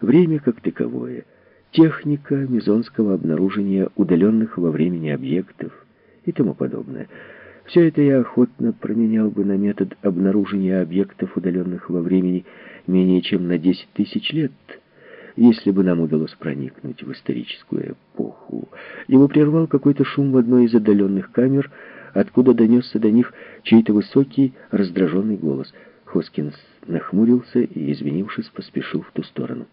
время как таковое, техника мезонского обнаружения удаленных во времени объектов и тому подобное. Все это я охотно променял бы на метод обнаружения объектов, удаленных во времени менее чем на 10 тысяч лет, если бы нам удалось проникнуть в историческую эпоху. Его прервал какой-то шум в одной из отдаленных камер, откуда донесся до них чей-то высокий, раздраженный голос. Хоскинс нахмурился и, извинившись, поспешил в ту сторону.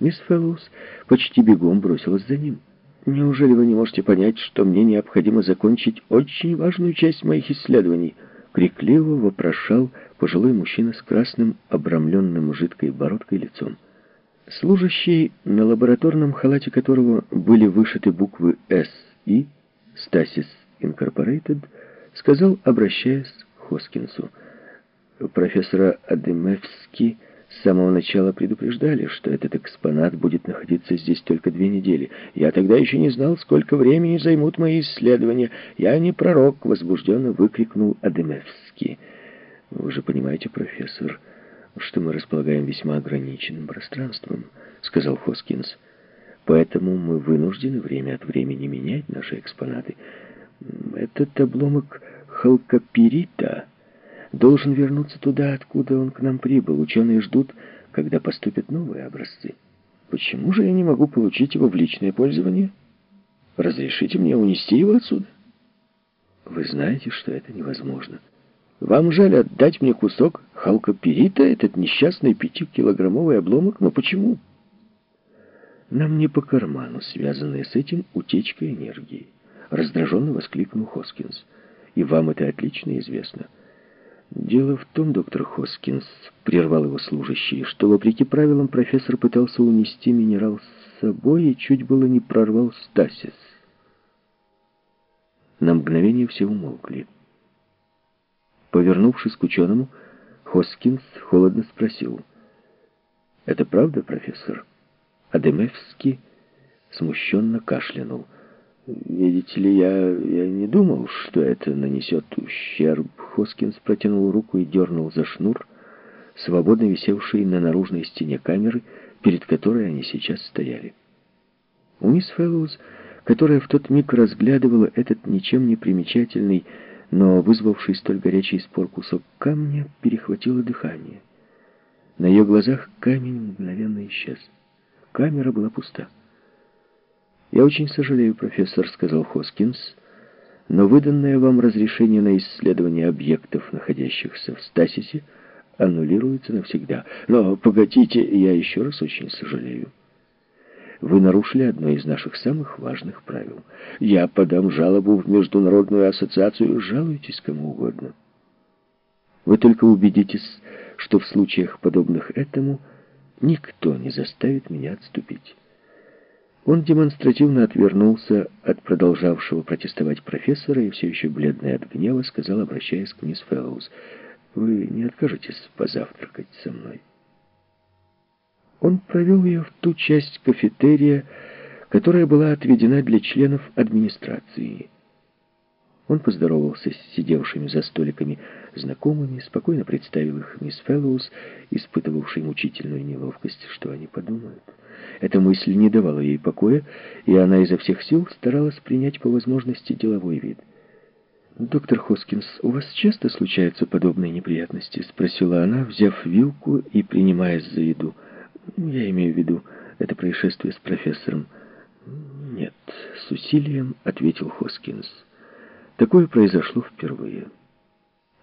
Мисс Фэллоус почти бегом бросилась за ним. «Неужели вы не можете понять, что мне необходимо закончить очень важную часть моих исследований?» Крикливо вопрошал пожилой мужчина с красным, обрамленным жидкой бородкой лицом. Служащий, на лабораторном халате которого были вышиты буквы «С» и «Стасис Инкорпорейтед», сказал, обращаясь к Хоскинсу, «Профессора Адемевский с самого начала предупреждали, что этот экспонат будет находиться здесь только две недели. Я тогда еще не знал, сколько времени займут мои исследования. Я не пророк», — возбужденно выкрикнул Адемевский. «Вы же понимаете, профессор...» что мы располагаем весьма ограниченным пространством», — сказал Хоскинс. «Поэтому мы вынуждены время от времени менять наши экспонаты. Этот обломок халкопирита должен вернуться туда, откуда он к нам прибыл. Ученые ждут, когда поступят новые образцы. Почему же я не могу получить его в личное пользование? Разрешите мне унести его отсюда?» «Вы знаете, что это невозможно». Вам жаль отдать мне кусок халкоперита, этот несчастный пятикилограммовый обломок? Но почему? Нам не по карману, связанная с этим утечка энергии. Раздраженно воскликнул Хоскинс. И вам это отлично известно. Дело в том, доктор Хоскинс, прервал его служащий, что, вопреки правилам, профессор пытался унести минерал с собой и чуть было не прорвал стасис. На мгновение все умолкли. Повернувшись к ученому, Хоскинс холодно спросил. «Это правда, профессор?» Адемевский смущенно кашлянул. «Видите ли, я, я не думал, что это нанесет ущерб». Хоскинс протянул руку и дернул за шнур, свободно висевший на наружной стене камеры, перед которой они сейчас стояли. У мисс Фэллоуз, которая в тот миг разглядывала этот ничем не примечательный но вызвавший столь горячий спор кусок камня перехватило дыхание. На ее глазах камень мгновенно исчез. Камера была пуста. «Я очень сожалею, профессор», — сказал Хоскинс, «но выданное вам разрешение на исследование объектов, находящихся в стасисе, аннулируется навсегда. Но, погодите, я еще раз очень сожалею» вы нарушили одно из наших самых важных правил. Я подам жалобу в Международную ассоциацию. Жалуйтесь кому угодно. Вы только убедитесь, что в случаях, подобных этому, никто не заставит меня отступить. Он демонстративно отвернулся от продолжавшего протестовать профессора и все еще бледный от гнева сказал, обращаясь к мисс Фэллоуз, «Вы не откажетесь позавтракать со мной?» Он провел ее в ту часть кафетерия, которая была отведена для членов администрации. Он поздоровался с сидевшими за столиками знакомыми, спокойно представил их мисс Фэллоус, испытывавшей мучительную неловкость, что они подумают. Эта мысль не давала ей покоя, и она изо всех сил старалась принять по возможности деловой вид. «Доктор Хоскинс, у вас часто случаются подобные неприятности?» — спросила она, взяв вилку и принимаясь за еду. Я имею в виду это происшествие с профессором. Нет, с усилием ответил Хоскинс. Такое произошло впервые.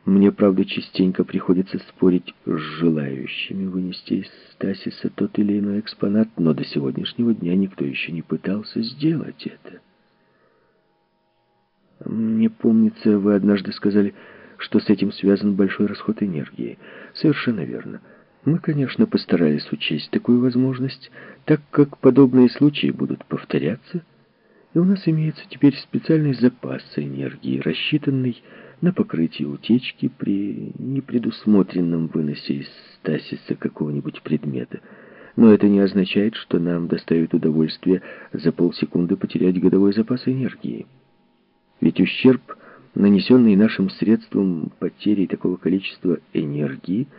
Мне, правда, частенько приходится спорить с желающими вынести из стасиса тот или иной экспонат, но до сегодняшнего дня никто еще не пытался сделать это. Мне помнится, вы однажды сказали, что с этим связан большой расход энергии. Совершенно верно. Мы, конечно, постарались учесть такую возможность, так как подобные случаи будут повторяться, и у нас имеется теперь специальный запас энергии, рассчитанный на покрытие утечки при непредусмотренном выносе из стасиса какого-нибудь предмета. Но это не означает, что нам доставит удовольствие за полсекунды потерять годовой запас энергии. Ведь ущерб, нанесенный нашим средством потерей такого количества энергии –